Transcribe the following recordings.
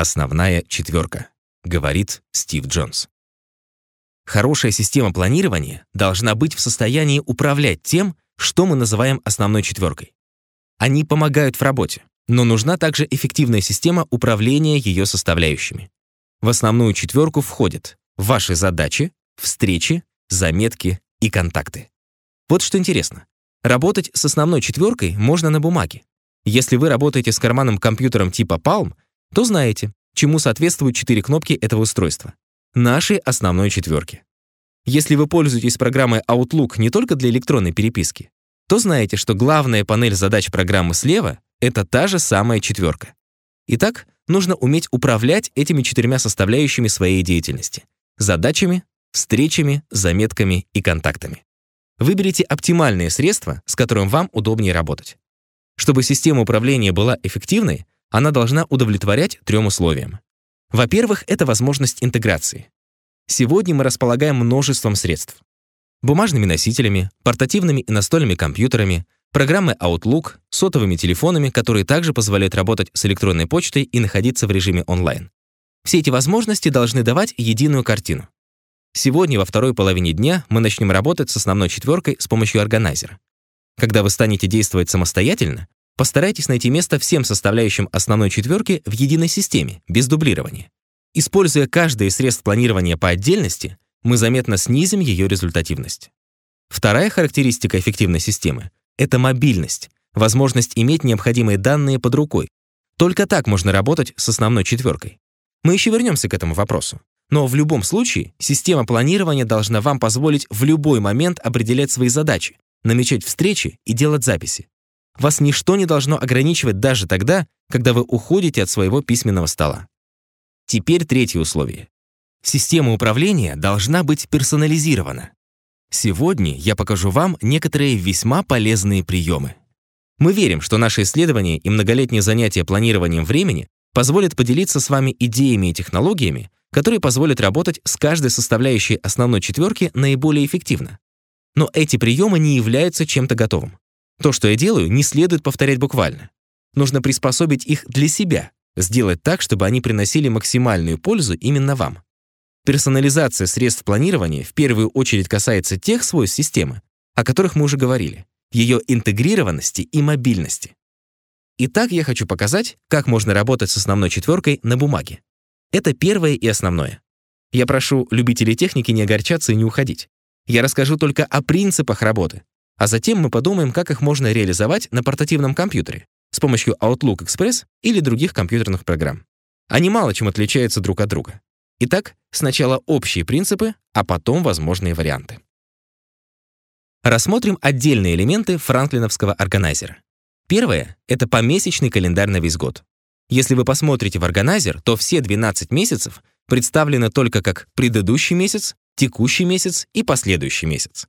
основная четверка, говорит Стив Джонс. Хорошая система планирования должна быть в состоянии управлять тем, что мы называем основной четверкой. Они помогают в работе, но нужна также эффективная система управления ее составляющими. В основную четверку входят ваши задачи, встречи, заметки и контакты. Вот что интересно. Работать с основной четверкой можно на бумаге. Если вы работаете с карманным компьютером типа Palm, то знаете, чему соответствуют четыре кнопки этого устройства. Нашей основной четверки. Если вы пользуетесь программой Outlook не только для электронной переписки, то знаете, что главная панель задач программы слева — это та же самая четверка. Итак, нужно уметь управлять этими четырьмя составляющими своей деятельности — задачами, встречами, заметками и контактами. Выберите оптимальные средства, с которым вам удобнее работать. Чтобы система управления была эффективной, она должна удовлетворять трем условиям. Во-первых, это возможность интеграции. Сегодня мы располагаем множеством средств. Бумажными носителями, портативными и настольными компьютерами, программой Outlook, сотовыми телефонами, которые также позволяют работать с электронной почтой и находиться в режиме онлайн. Все эти возможности должны давать единую картину. Сегодня во второй половине дня мы начнем работать с основной четверкой с помощью органайзера. Когда вы станете действовать самостоятельно, постарайтесь найти место всем составляющим основной четверки в единой системе, без дублирования. Используя каждое из средств планирования по отдельности, мы заметно снизим ее результативность. Вторая характеристика эффективной системы — это мобильность, возможность иметь необходимые данные под рукой. Только так можно работать с основной четверкой. Мы еще вернемся к этому вопросу. Но в любом случае, система планирования должна вам позволить в любой момент определять свои задачи, намечать встречи и делать записи. Вас ничто не должно ограничивать даже тогда, когда вы уходите от своего письменного стола. Теперь третье условие. Система управления должна быть персонализирована. Сегодня я покажу вам некоторые весьма полезные приемы. Мы верим, что наши исследования и многолетние занятия планированием времени позволят поделиться с вами идеями и технологиями, которые позволят работать с каждой составляющей основной четверки наиболее эффективно. Но эти приемы не являются чем-то готовым. То, что я делаю, не следует повторять буквально. Нужно приспособить их для себя, сделать так, чтобы они приносили максимальную пользу именно вам. Персонализация средств планирования в первую очередь касается тех свойств системы, о которых мы уже говорили, ее интегрированности и мобильности. Итак, я хочу показать, как можно работать с основной четверкой на бумаге. Это первое и основное. Я прошу любителей техники не огорчаться и не уходить. Я расскажу только о принципах работы, а затем мы подумаем, как их можно реализовать на портативном компьютере с помощью Outlook Express или других компьютерных программ. Они мало чем отличаются друг от друга. Итак, сначала общие принципы, а потом возможные варианты. Рассмотрим отдельные элементы франклиновского органайзера. Первое — это помесячный календарь на весь год. Если вы посмотрите в органайзер, то все 12 месяцев представлены только как предыдущий месяц, текущий месяц и последующий месяц.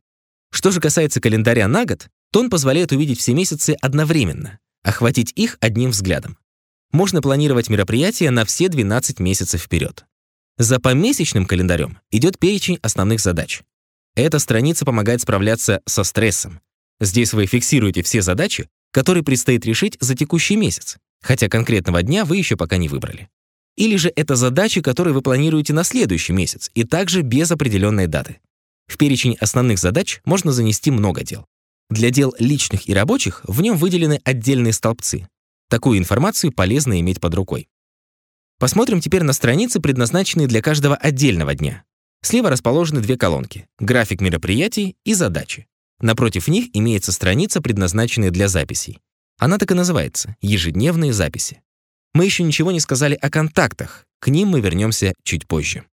Что же касается календаря на год, то он позволяет увидеть все месяцы одновременно, охватить их одним взглядом. Можно планировать мероприятия на все 12 месяцев вперед. За помесячным календарем идет перечень основных задач. Эта страница помогает справляться со стрессом. Здесь вы фиксируете все задачи, которые предстоит решить за текущий месяц, хотя конкретного дня вы еще пока не выбрали. Или же это задачи, которые вы планируете на следующий месяц, и также без определенной даты. В перечень основных задач можно занести много дел. Для дел личных и рабочих в нем выделены отдельные столбцы. Такую информацию полезно иметь под рукой. Посмотрим теперь на страницы, предназначенные для каждого отдельного дня. Слева расположены две колонки — график мероприятий и задачи. Напротив них имеется страница, предназначенная для записей. Она так и называется — ежедневные записи. Мы еще ничего не сказали о контактах, к ним мы вернемся чуть позже.